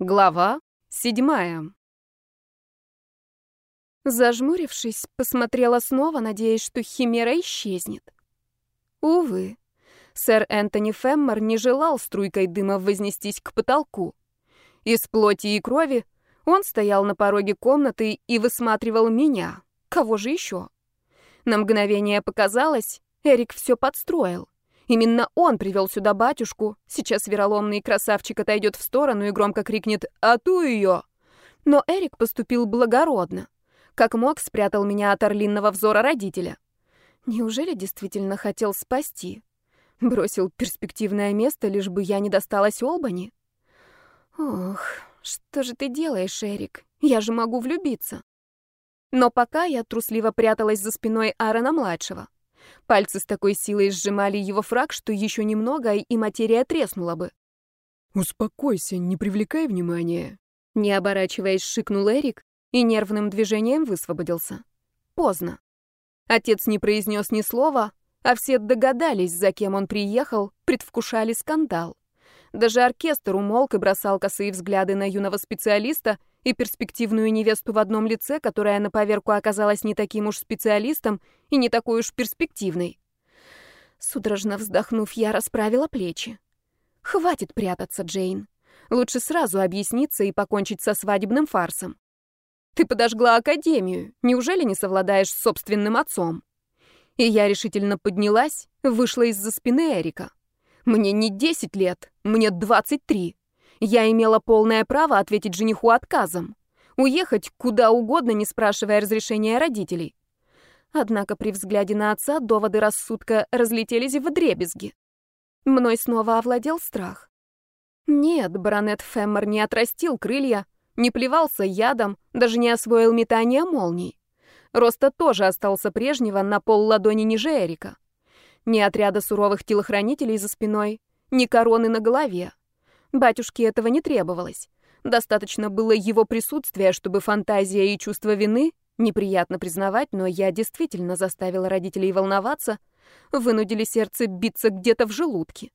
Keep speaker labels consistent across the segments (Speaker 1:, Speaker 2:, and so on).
Speaker 1: Глава седьмая. Зажмурившись, посмотрела снова, надеясь, что химера исчезнет. Увы, сэр Энтони Феммер не желал струйкой дыма вознестись к потолку. Из плоти и крови он стоял на пороге комнаты и высматривал меня. Кого же еще? На мгновение показалось, Эрик все подстроил. Именно он привел сюда батюшку. Сейчас вероломный красавчик отойдет в сторону и громко крикнет «А ту ее!». Но Эрик поступил благородно. Как мог, спрятал меня от орлинного взора родителя. Неужели действительно хотел спасти? Бросил перспективное место, лишь бы я не досталась Олбани? Ох, что же ты делаешь, Эрик? Я же могу влюбиться. Но пока я трусливо пряталась за спиной Аарона-младшего. Пальцы с такой силой сжимали его фраг, что еще немного, и материя треснула бы.
Speaker 2: «Успокойся, не привлекай внимания», —
Speaker 1: не оборачиваясь, шикнул Эрик и нервным движением высвободился. Поздно. Отец не произнес ни слова, а все догадались, за кем он приехал, предвкушали скандал. Даже оркестр умолк и бросал косые взгляды на юного специалиста, и перспективную невесту в одном лице, которая на поверку оказалась не таким уж специалистом и не такой уж перспективной. Судорожно вздохнув, я расправила плечи. Хватит прятаться, Джейн. Лучше сразу объясниться и покончить со свадебным фарсом. Ты подожгла академию. Неужели не совладаешь с собственным отцом? И я решительно поднялась, вышла из-за спины Эрика. Мне не 10 лет, мне 23. Я имела полное право ответить жениху отказом. Уехать куда угодно, не спрашивая разрешения родителей. Однако при взгляде на отца доводы рассудка разлетелись в дребезги. Мной снова овладел страх. Нет, баронет Феммер не отрастил крылья, не плевался ядом, даже не освоил метание молний. Роста тоже остался прежнего на пол ладони ниже Эрика. Ни отряда суровых телохранителей за спиной, ни короны на голове. Батюшке этого не требовалось. Достаточно было его присутствия, чтобы фантазия и чувство вины, неприятно признавать, но я действительно заставила родителей волноваться, вынудили сердце биться где-то в желудке.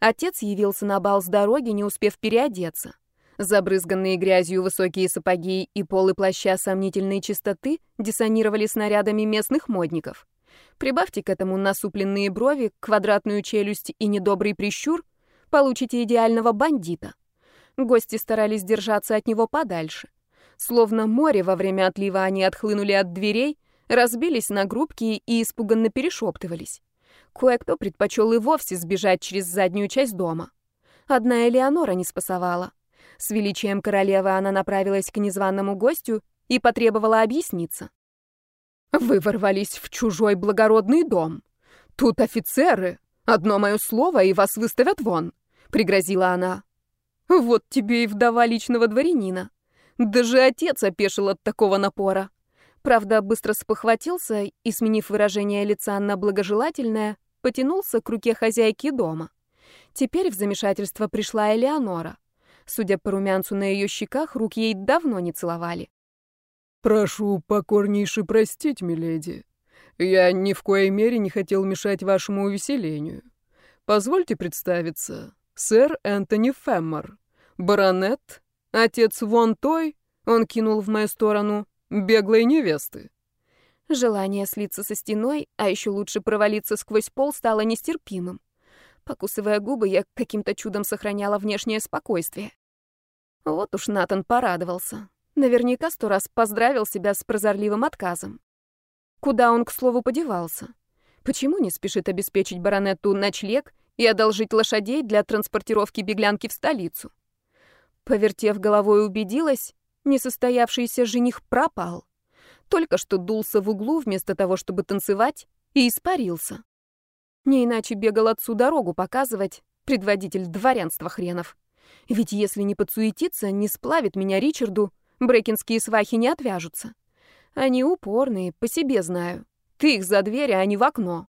Speaker 1: Отец явился на бал с дороги, не успев переодеться. Забрызганные грязью высокие сапоги и полы плаща сомнительной чистоты диссонировали снарядами местных модников. Прибавьте к этому насупленные брови, квадратную челюсть и недобрый прищур, получите идеального бандита. Гости старались держаться от него подальше. Словно море во время отлива они отхлынули от дверей, разбились на группки и испуганно перешептывались. Кое-кто предпочел и вовсе сбежать через заднюю часть дома. Одна Элеонора не спасовала. С величием королевы она направилась к незваному гостю и потребовала объясниться. «Вы ворвались в чужой благородный дом. Тут офицеры. Одно мое слово, и вас выставят вон пригрозила она. Вот тебе и вдова личного дворянина. Даже отец опешил от такого напора. Правда, быстро спохватился и, сменив выражение лица на благожелательное, потянулся к руке хозяйки дома. Теперь в замешательство пришла Элеонора. Судя по румянцу на ее щеках, рук ей давно не целовали.
Speaker 2: «Прошу покорнейше простить, миледи. Я ни в коей мере не хотел мешать вашему увеселению. Позвольте представиться сэр Энтони Феммер, баронет, отец вон той, он кинул в мою сторону, беглой невесты.
Speaker 1: Желание слиться со стеной, а еще лучше провалиться сквозь пол, стало нестерпимым. Покусывая губы, я каким-то чудом сохраняла внешнее спокойствие. Вот уж Натан порадовался. Наверняка сто раз поздравил себя с прозорливым отказом. Куда он, к слову, подевался? Почему не спешит обеспечить баронету ночлег и одолжить лошадей для транспортировки беглянки в столицу. Повертев головой, убедилась, несостоявшийся жених пропал. Только что дулся в углу вместо того, чтобы танцевать, и испарился. Не иначе бегал отцу дорогу показывать, предводитель дворянства хренов. Ведь если не подсуетиться, не сплавит меня Ричарду, брекинские свахи не отвяжутся. Они упорные, по себе знаю. Ты их за дверь, а не в окно.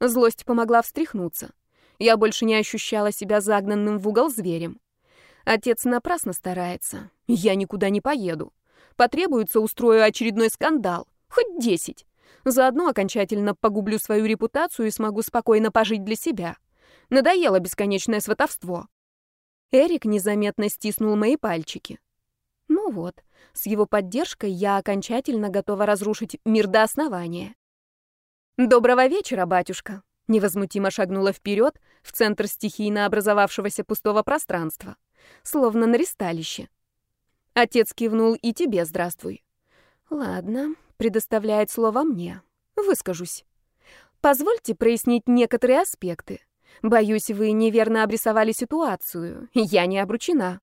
Speaker 1: Злость помогла встряхнуться. Я больше не ощущала себя загнанным в угол зверем. Отец напрасно старается. Я никуда не поеду. Потребуется, устрою очередной скандал. Хоть десять. Заодно окончательно погублю свою репутацию и смогу спокойно пожить для себя. Надоело бесконечное сватовство. Эрик незаметно стиснул мои пальчики. Ну вот, с его поддержкой я окончательно готова разрушить мир до основания. «Доброго вечера, батюшка!» Невозмутимо шагнула вперед в центр стихийно образовавшегося пустого пространства, словно на ристалище. Отец кивнул и тебе здравствуй. Ладно, предоставляет слово мне. Выскажусь. Позвольте прояснить некоторые аспекты. Боюсь, вы неверно обрисовали ситуацию. Я не обручена.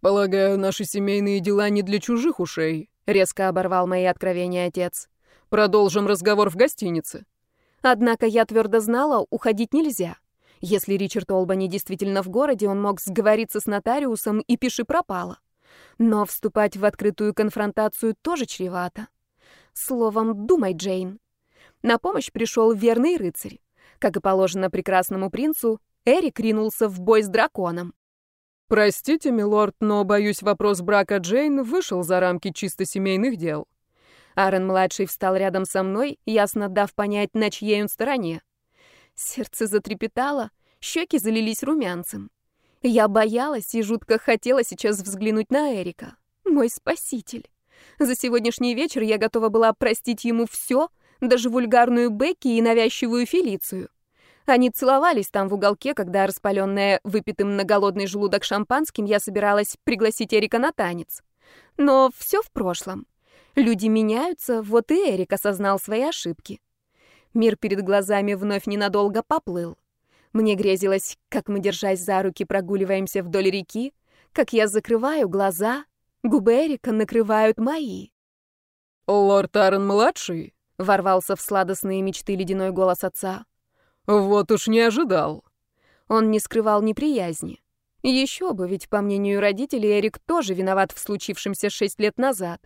Speaker 2: Полагаю, наши семейные дела не для чужих ушей, резко оборвал мои откровения отец. Продолжим разговор в гостинице.
Speaker 1: Однако я твердо знала, уходить нельзя. Если Ричард Олбани действительно в городе, он мог сговориться с нотариусом и пиши пропало. Но вступать в открытую конфронтацию тоже чревато. Словом, думай, Джейн. На помощь пришел верный рыцарь. Как и положено прекрасному принцу, Эрик ринулся в бой с драконом.
Speaker 2: «Простите, милорд, но, боюсь, вопрос брака Джейн вышел за рамки чисто семейных дел.
Speaker 1: Аарон-младший встал рядом со мной, ясно дав понять, на чьей он стороне. Сердце затрепетало, щеки залились румянцем. Я боялась и жутко хотела сейчас взглянуть на Эрика. Мой спаситель. За сегодняшний вечер я готова была простить ему все, даже вульгарную Бекки и навязчивую Фелицию. Они целовались там в уголке, когда, распаленная выпитым на голодный желудок шампанским, я собиралась пригласить Эрика на танец. Но все в прошлом. Люди меняются, вот и Эрик осознал свои ошибки. Мир перед глазами вновь ненадолго поплыл. Мне грезилось, как мы, держась за руки, прогуливаемся вдоль реки, как я закрываю глаза, губы Эрика накрывают мои.
Speaker 2: «Лорд Аарон-младший?»
Speaker 1: — ворвался в сладостные мечты ледяной голос отца.
Speaker 2: «Вот уж не ожидал».
Speaker 1: Он не скрывал неприязни. Еще бы, ведь, по мнению родителей, Эрик тоже виноват в случившемся шесть лет назад.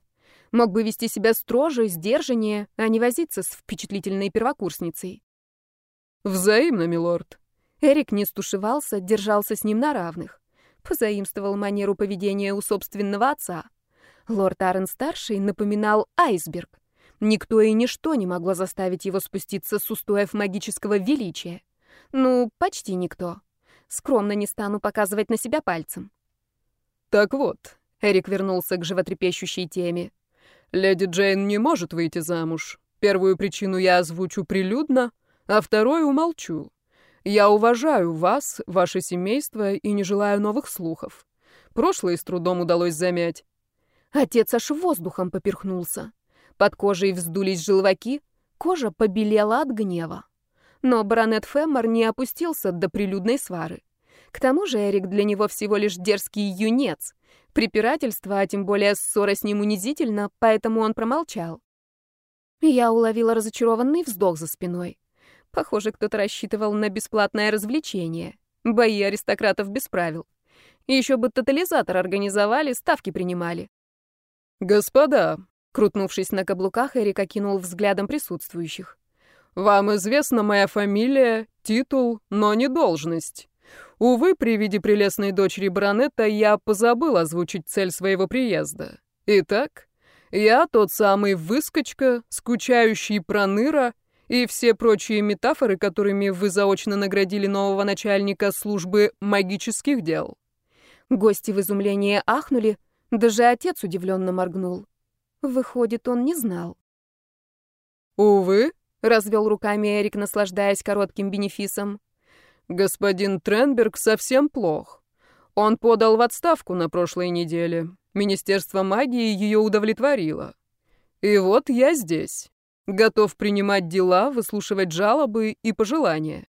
Speaker 1: Мог бы вести себя строже, сдержаннее, а не возиться с впечатлительной первокурсницей.
Speaker 2: «Взаимно, милорд».
Speaker 1: Эрик не стушевался, держался с ним на равных. Позаимствовал манеру поведения у собственного отца. Лорд Арен-старший напоминал айсберг. Никто и ничто не могло заставить его спуститься с устоев магического величия. Ну, почти никто. Скромно не стану показывать на себя пальцем.
Speaker 2: «Так вот», — Эрик вернулся к животрепещущей теме, Леди Джейн не может выйти замуж. Первую причину я озвучу прилюдно, а вторую умолчу. Я уважаю вас, ваше семейство и не желаю новых слухов. Прошлое с трудом удалось замять.
Speaker 1: Отец аж воздухом поперхнулся. Под кожей вздулись желваки, кожа побелела от гнева. Но баронет Феммор не опустился до прилюдной свары. К тому же Эрик для него всего лишь дерзкий юнец, Препирательство, а тем более ссора с ним унизительно, поэтому он промолчал. Я уловила разочарованный вздох за спиной. Похоже, кто-то рассчитывал на бесплатное развлечение. Бои аристократов без правил. Еще бы тотализатор организовали, ставки принимали.
Speaker 2: «Господа», — крутнувшись
Speaker 1: на каблуках, Эрик окинул взглядом присутствующих.
Speaker 2: «Вам известна моя фамилия, титул, но не должность. Увы, при виде прелестной дочери баронета я позабыл озвучить цель своего приезда. Итак, я тот самый выскочка, скучающий проныра и все прочие метафоры, которыми вы заочно наградили нового начальника службы магических дел.
Speaker 1: Гости в изумлении ахнули, даже отец удивленно моргнул. Выходит, он не знал.
Speaker 2: «Увы», —
Speaker 1: развел руками Эрик, наслаждаясь коротким бенефисом,
Speaker 2: Господин Тренберг совсем плох. Он подал в отставку на прошлой неделе. Министерство магии ее удовлетворило. И вот я здесь. Готов принимать дела, выслушивать жалобы и пожелания.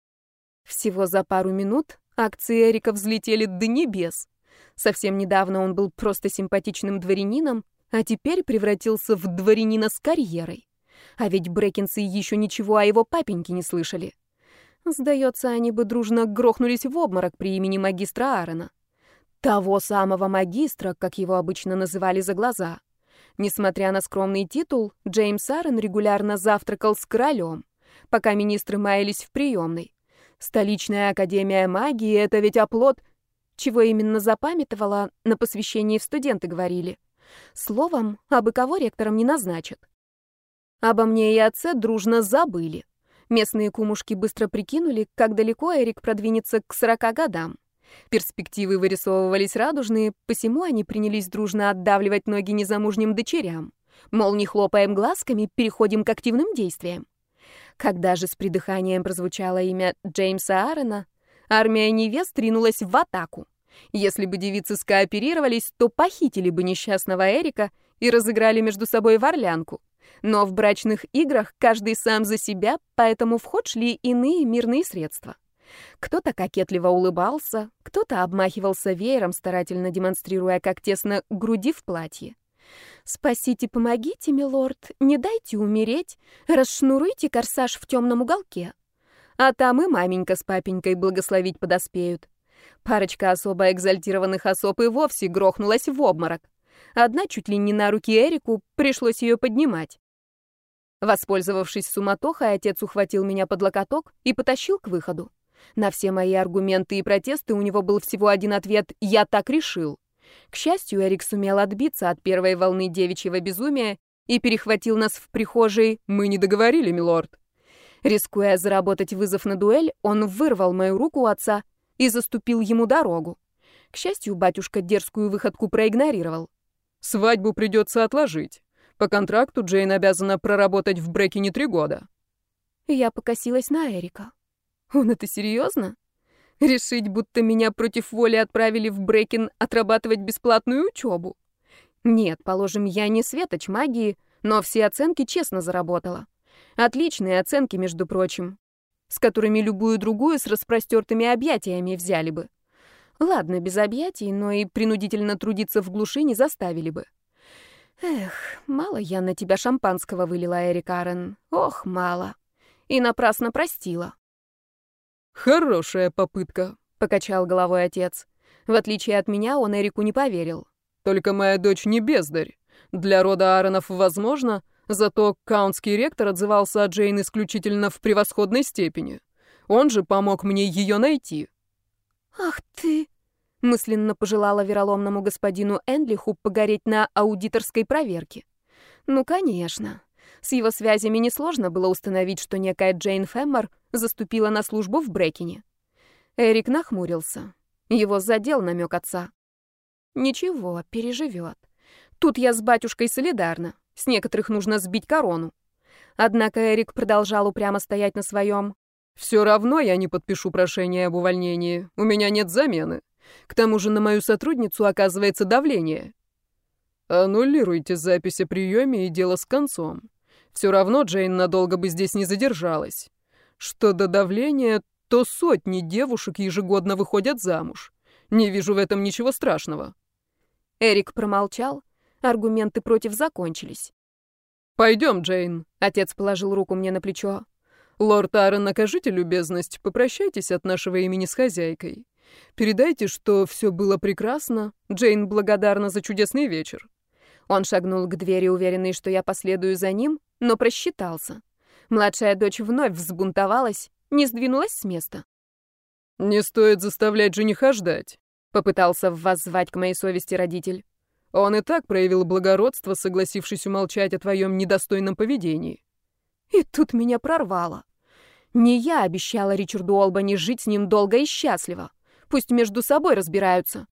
Speaker 1: Всего за пару минут акции Эрика взлетели до небес. Совсем недавно он был просто симпатичным дворянином, а теперь превратился в дворянина с карьерой. А ведь Брекинсы еще ничего о его папеньке не слышали. Сдается, они бы дружно грохнулись в обморок при имени магистра Аарона. Того самого магистра, как его обычно называли за глаза. Несмотря на скромный титул, Джеймс Аарон регулярно завтракал с королем, пока министры маялись в приемной. Столичная академия магии — это ведь оплот... Чего именно запамятовала, на посвящении в студенты говорили. Словом, абы кого ректором не назначат. Обо мне и отце дружно забыли. Местные кумушки быстро прикинули, как далеко Эрик продвинется к 40 годам. Перспективы вырисовывались радужные, посему они принялись дружно отдавливать ноги незамужним дочерям. Мол, не хлопаем глазками, переходим к активным действиям. Когда же с придыханием прозвучало имя Джеймса Аарона, армия невест ринулась в атаку. Если бы девицы скооперировались, то похитили бы несчастного Эрика и разыграли между собой ворлянку. Но в брачных играх каждый сам за себя, поэтому в ход шли иные мирные средства. Кто-то кокетливо улыбался, кто-то обмахивался веером, старательно демонстрируя, как тесно груди в платье. «Спасите, помогите, милорд, не дайте умереть, расшнуруйте корсаж в темном уголке. А там и маменька с папенькой благословить подоспеют». Парочка особо экзальтированных особ и вовсе грохнулась в обморок. Одна чуть ли не на руки Эрику, пришлось ее поднимать. Воспользовавшись суматохой, отец ухватил меня под локоток и потащил к выходу. На все мои аргументы и протесты у него был всего один ответ «я так решил». К счастью, Эрик сумел отбиться от первой волны девичьего безумия и перехватил нас в прихожей «мы не договорили, милорд». Рискуя заработать вызов на дуэль, он вырвал мою руку отца и заступил ему дорогу. К счастью, батюшка дерзкую выходку проигнорировал.
Speaker 2: «Свадьбу придется отложить. По контракту Джейн обязана проработать в Брекине три года».
Speaker 1: Я покосилась на Эрика. Он это серьезно? Решить, будто меня против воли отправили в Брекин отрабатывать бесплатную учебу? Нет, положим, я не светоч магии, но все оценки честно заработала. Отличные оценки, между прочим с которыми любую другую с распростертыми объятиями взяли бы. Ладно, без объятий, но и принудительно трудиться в глуши не заставили бы. Эх, мало я на тебя шампанского вылила, Эрик Арен. Ох, мало. И напрасно простила.
Speaker 2: Хорошая попытка,
Speaker 1: покачал головой отец. В отличие от меня, он Эрику не поверил.
Speaker 2: Только моя дочь не бездарь. Для рода Ааронов возможно, Зато каунтский ректор отзывался о Джейн исключительно в превосходной степени. Он же помог мне ее найти.
Speaker 1: «Ах ты!» — мысленно пожелала вероломному господину Энлиху погореть на аудиторской проверке. «Ну, конечно. С его связями несложно было установить, что некая Джейн Фэммор заступила на службу в Брекине». Эрик нахмурился. Его задел намек отца. «Ничего, переживет. Тут я с батюшкой солидарна. С некоторых нужно сбить корону. Однако Эрик продолжал упрямо стоять на своем.
Speaker 2: «Все равно я не подпишу прошение об увольнении. У меня нет замены. К тому же на мою сотрудницу оказывается давление». «Аннулируйте запись о приеме и дело с концом. Все равно Джейн надолго бы здесь не задержалась. Что до давления, то сотни девушек ежегодно выходят замуж. Не вижу в этом ничего страшного».
Speaker 1: Эрик промолчал, Аргументы против закончились.
Speaker 2: «Пойдем, Джейн», —
Speaker 1: отец положил руку мне на плечо.
Speaker 2: «Лорд Аарон, накажите любезность, попрощайтесь от нашего имени с хозяйкой. Передайте, что все было прекрасно. Джейн благодарна за чудесный вечер».
Speaker 1: Он шагнул к двери, уверенный, что я последую за ним, но просчитался. Младшая дочь вновь взбунтовалась, не сдвинулась с места.
Speaker 2: «Не стоит заставлять жениха ждать», —
Speaker 1: попытался воззвать к моей совести родитель.
Speaker 2: Он и так проявил благородство, согласившись умолчать о твоем недостойном поведении.
Speaker 1: И тут меня прорвало. Не я обещала Ричарду Олбани жить с ним долго и счастливо. Пусть между собой разбираются.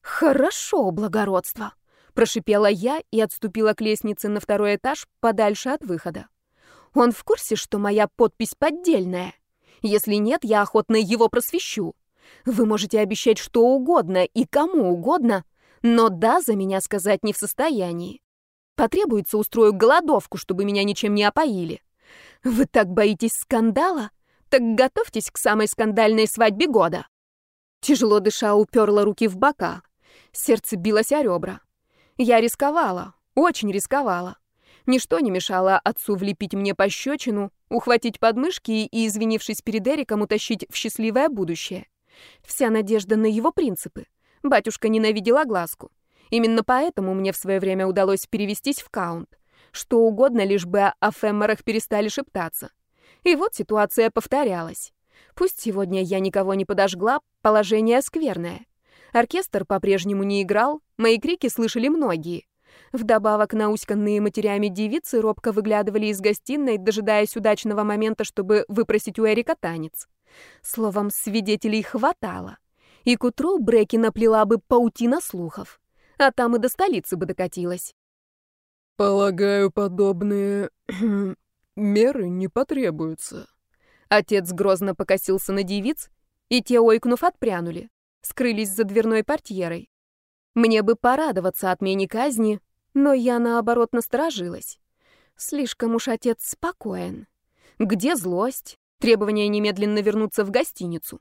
Speaker 1: «Хорошо, благородство», — прошипела я и отступила к лестнице на второй этаж подальше от выхода. «Он в курсе, что моя подпись поддельная? Если нет, я охотно его просвещу. Вы можете обещать что угодно и кому угодно, но «да» за меня сказать не в состоянии. Потребуется устрою голодовку, чтобы меня ничем не опоили. Вы так боитесь скандала? Так готовьтесь к самой скандальной свадьбе года. Тяжело дыша, уперла руки в бока. Сердце билось о ребра. Я рисковала, очень рисковала. Ничто не мешало отцу влепить мне пощечину, ухватить подмышки и, извинившись перед Эриком, утащить в счастливое будущее. Вся надежда на его принципы. Батюшка ненавидел огласку. Именно поэтому мне в свое время удалось перевестись в каунт. Что угодно, лишь бы о феммерах перестали шептаться. И вот ситуация повторялась. Пусть сегодня я никого не подожгла, положение скверное. Оркестр по-прежнему не играл, мои крики слышали многие. Вдобавок науськанные матерями девицы робко выглядывали из гостиной, дожидаясь удачного момента, чтобы выпросить у Эрика танец. Словом, свидетелей хватало. И к утру Бреки наплела бы паутина слухов, а там и до столицы бы докатилась.
Speaker 2: «Полагаю, подобные меры не потребуются».
Speaker 1: Отец грозно покосился на девиц, и те, ойкнув, отпрянули, скрылись за дверной портьерой. Мне бы порадоваться отмене казни, но я, наоборот, насторожилась. Слишком уж отец спокоен. Где злость? Требование немедленно вернуться в гостиницу.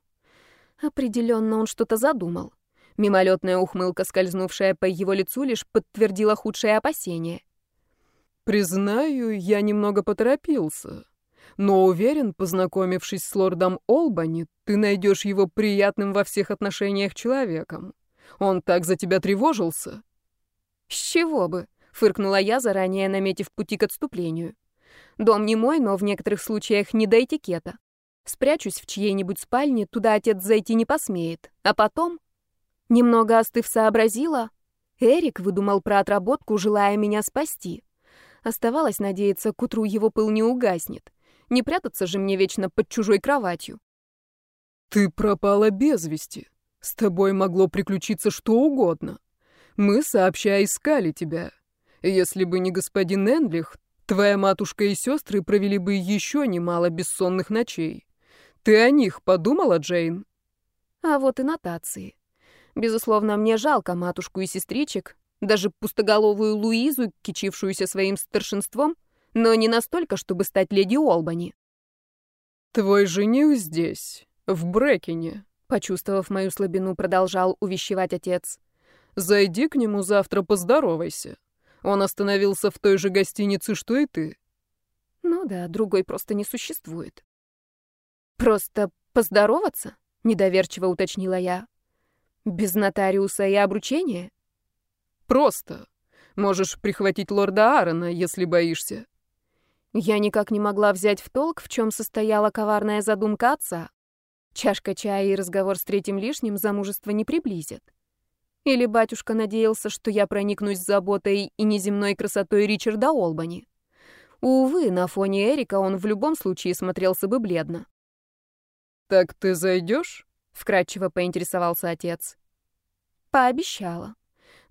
Speaker 1: Определенно он что-то задумал. Мимолетная ухмылка, скользнувшая по его лицу, лишь подтвердила худшее опасение.
Speaker 2: «Признаю, я немного поторопился. Но уверен, познакомившись с лордом Олбани, ты найдешь его приятным во всех отношениях человеком. Он так за тебя тревожился?»
Speaker 1: «С чего бы?» — фыркнула я, заранее наметив пути к отступлению. «Дом не мой, но в некоторых случаях не до этикета. Спрячусь в чьей-нибудь спальне, туда отец зайти не посмеет. А потом...» Немного остыв сообразила, Эрик выдумал про отработку, желая меня спасти. Оставалось надеяться, к утру его пыл не угаснет. Не прятаться же мне вечно под чужой кроватью.
Speaker 2: «Ты пропала без вести. С тобой могло приключиться что угодно. Мы сообща искали тебя. Если бы не господин Энлих, твоя матушка и сестры провели бы еще немало бессонных ночей. Ты о них подумала, Джейн?»
Speaker 1: А вот и нотации. Безусловно, мне жалко матушку и сестричек, даже пустоголовую Луизу, кичившуюся своим старшинством, но не настолько, чтобы стать леди Олбани.
Speaker 2: «Твой жених здесь, в Брекине»,
Speaker 1: Почувствовав мою слабину, продолжал увещевать отец.
Speaker 2: «Зайди к нему завтра, поздоровайся. Он остановился в той же гостинице, что и ты».
Speaker 1: Ну да, другой просто не существует. «Просто поздороваться?» — недоверчиво уточнила я. «Без нотариуса и обручения?»
Speaker 2: «Просто. Можешь прихватить лорда Аарона, если боишься».
Speaker 1: Я никак не могла взять в толк, в чем состояла коварная задумка отца. Чашка чая и разговор с третьим лишним замужество не приблизят. Или батюшка надеялся, что я проникнусь заботой и неземной красотой Ричарда Олбани. Увы, на фоне Эрика он в любом случае смотрелся бы бледно.
Speaker 2: «Так ты зайдешь?»
Speaker 1: — вкратчиво поинтересовался отец. Пообещала.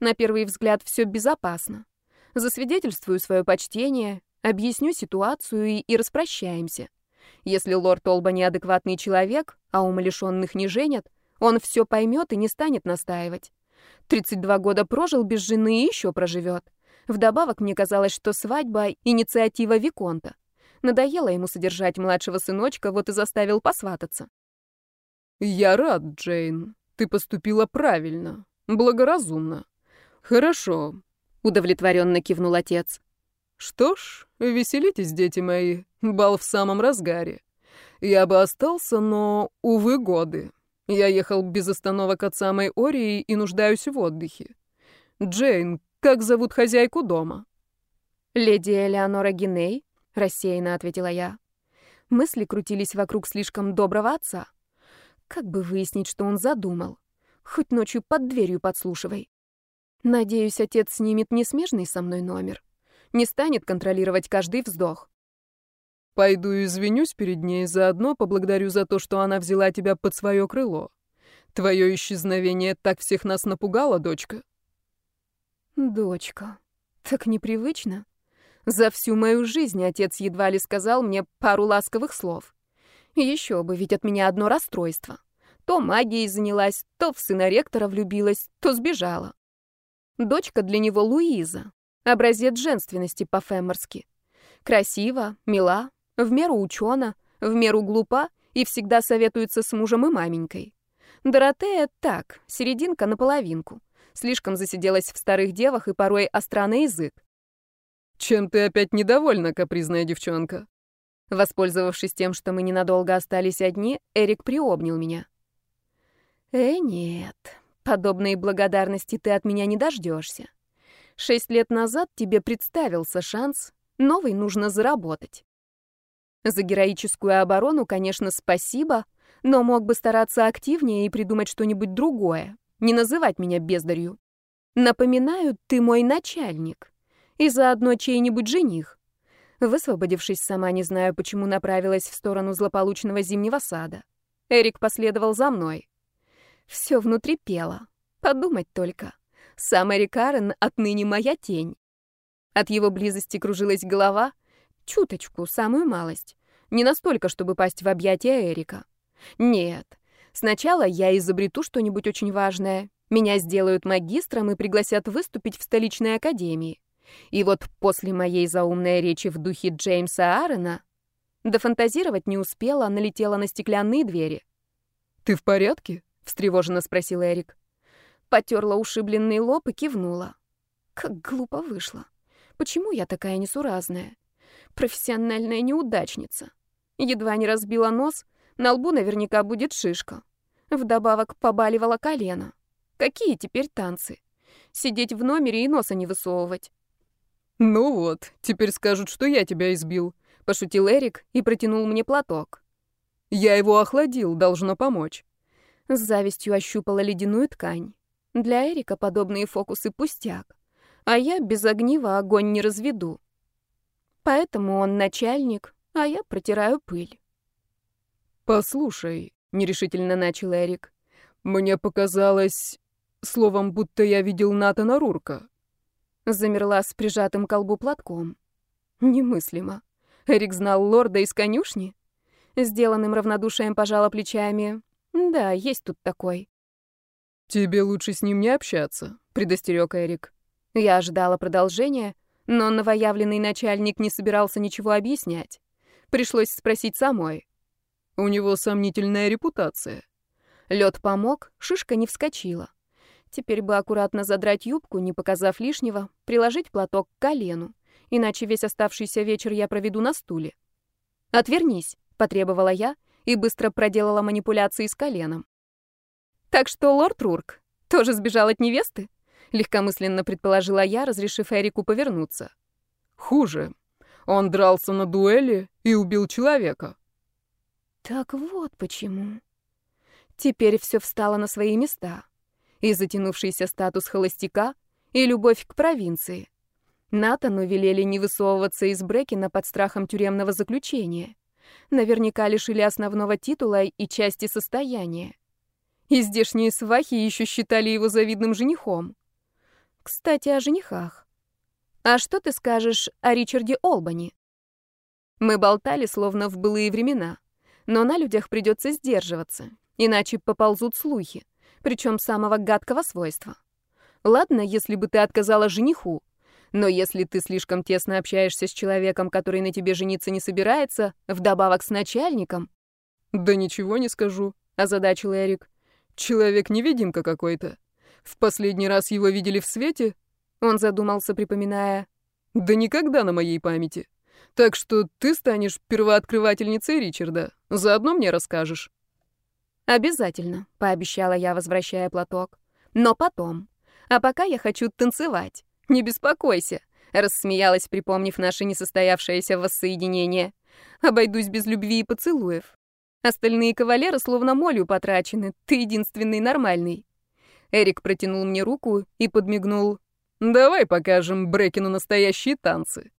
Speaker 1: На первый взгляд все безопасно. Засвидетельствую свое почтение, объясню ситуацию и, и распрощаемся. Если лорд Олба неадекватный человек, а умалишенных не женят, он все поймет и не станет настаивать. 32 года прожил без жены и еще проживет. Вдобавок мне казалось, что свадьба — инициатива Виконта. Надоело ему содержать младшего сыночка, вот и заставил посвататься.
Speaker 2: «Я рад, Джейн. Ты поступила правильно, благоразумно. Хорошо», — удовлетворенно кивнул отец. «Что ж, веселитесь, дети мои. Бал в самом разгаре. Я бы остался, но, увы, годы. Я ехал без остановок от самой Ории и нуждаюсь в отдыхе. Джейн, как зовут хозяйку дома?»
Speaker 1: «Леди Элеонора Гиней», — рассеянно ответила я. Мысли крутились вокруг слишком доброго отца. Как бы выяснить, что он задумал? Хоть ночью под дверью подслушивай. Надеюсь, отец снимет несмежный со мной номер. Не станет контролировать каждый вздох.
Speaker 2: Пойду извинюсь перед ней, заодно поблагодарю за то, что она взяла тебя под свое крыло. Твое исчезновение так всех нас напугало, дочка.
Speaker 1: Дочка. Так непривычно. За всю мою жизнь отец едва ли сказал мне пару ласковых слов. Еще бы, ведь от меня одно расстройство. То магией занялась, то в сына ректора влюбилась, то сбежала. Дочка для него Луиза, образец женственности по-феморски. Красива, мила, в меру учена, в меру глупа и всегда советуется с мужем и маменькой. Доротея так, серединка наполовинку. Слишком засиделась в старых девах и порой остра на язык.
Speaker 2: «Чем ты опять недовольна, капризная девчонка?»
Speaker 1: Воспользовавшись тем, что мы ненадолго остались одни, Эрик приобнял меня. «Э, нет, подобной благодарности ты от меня не дождешься. Шесть лет назад тебе представился шанс, новый нужно заработать. За героическую оборону, конечно, спасибо, но мог бы стараться активнее и придумать что-нибудь другое, не называть меня бездарью. Напоминаю, ты мой начальник. И заодно чей-нибудь жених. Высвободившись, сама не знаю, почему направилась в сторону злополучного зимнего сада. Эрик последовал за мной. Все внутри пело. Подумать только. Сам Эрик Карен отныне моя тень. От его близости кружилась голова. Чуточку, самую малость. Не настолько, чтобы пасть в объятия Эрика. Нет. Сначала я изобрету что-нибудь очень важное. Меня сделают магистром и пригласят выступить в столичной академии. И вот после моей заумной речи в духе Джеймса Аарона дофантазировать не успела, налетела на стеклянные двери.
Speaker 2: «Ты в порядке?»
Speaker 1: — встревоженно спросил Эрик. Потерла ушибленный лоб и кивнула. Как глупо вышло. Почему я такая несуразная? Профессиональная неудачница. Едва не разбила нос, на лбу наверняка будет шишка. Вдобавок побаливало колено. Какие теперь танцы? Сидеть в номере и носа не высовывать.
Speaker 2: «Ну вот, теперь скажут, что я тебя избил», — пошутил Эрик и протянул мне платок. «Я его охладил, должно помочь».
Speaker 1: С завистью ощупала ледяную ткань. Для Эрика подобные фокусы пустяк, а я без огнива огонь не разведу. Поэтому он начальник, а я протираю пыль.
Speaker 2: «Послушай», — нерешительно начал Эрик, — «мне показалось, словом, будто я видел Натана Рурка».
Speaker 1: Замерла с прижатым колбу платком. Немыслимо. Эрик знал лорда из конюшни? Сделанным равнодушием пожала плечами. Да, есть тут такой.
Speaker 2: «Тебе лучше с ним не общаться», — предостерег Эрик.
Speaker 1: Я ожидала продолжения, но новоявленный начальник не собирался ничего объяснять. Пришлось спросить самой.
Speaker 2: «У него сомнительная репутация».
Speaker 1: Лед помог, шишка не вскочила. Теперь бы аккуратно задрать юбку, не показав лишнего, приложить платок к колену, иначе весь оставшийся вечер я проведу на стуле. «Отвернись», — потребовала я и быстро проделала манипуляции с коленом. «Так что лорд Рурк тоже сбежал от невесты?» — легкомысленно предположила я, разрешив Эрику повернуться.
Speaker 2: «Хуже. Он дрался на дуэли и убил человека».
Speaker 1: «Так вот почему». Теперь все встало на свои места и затянувшийся статус холостяка, и любовь к провинции. Натану велели не высовываться из Брекина под страхом тюремного заключения. Наверняка лишили основного титула и части состояния. И здешние свахи еще считали его завидным женихом. Кстати, о женихах. А что ты скажешь о Ричарде Олбани? Мы болтали, словно в былые времена. Но на людях придется сдерживаться, иначе поползут слухи причем самого гадкого свойства. Ладно, если бы ты отказала жениху, но если ты слишком тесно общаешься с человеком, который на тебе жениться не собирается, вдобавок с начальником...
Speaker 2: «Да ничего не скажу», — озадачил Эрик. «Человек-невидимка какой-то. В последний раз его видели в свете?»
Speaker 1: Он задумался, припоминая.
Speaker 2: «Да никогда на моей памяти. Так что ты станешь первооткрывательницей Ричарда. Заодно мне расскажешь».
Speaker 1: «Обязательно», — пообещала я, возвращая платок. «Но потом. А пока я хочу танцевать. Не беспокойся», — рассмеялась, припомнив наше несостоявшееся воссоединение. «Обойдусь без любви и поцелуев. Остальные кавалеры словно молью потрачены. Ты единственный нормальный». Эрик протянул мне руку и подмигнул.
Speaker 2: «Давай покажем Брекину настоящие танцы».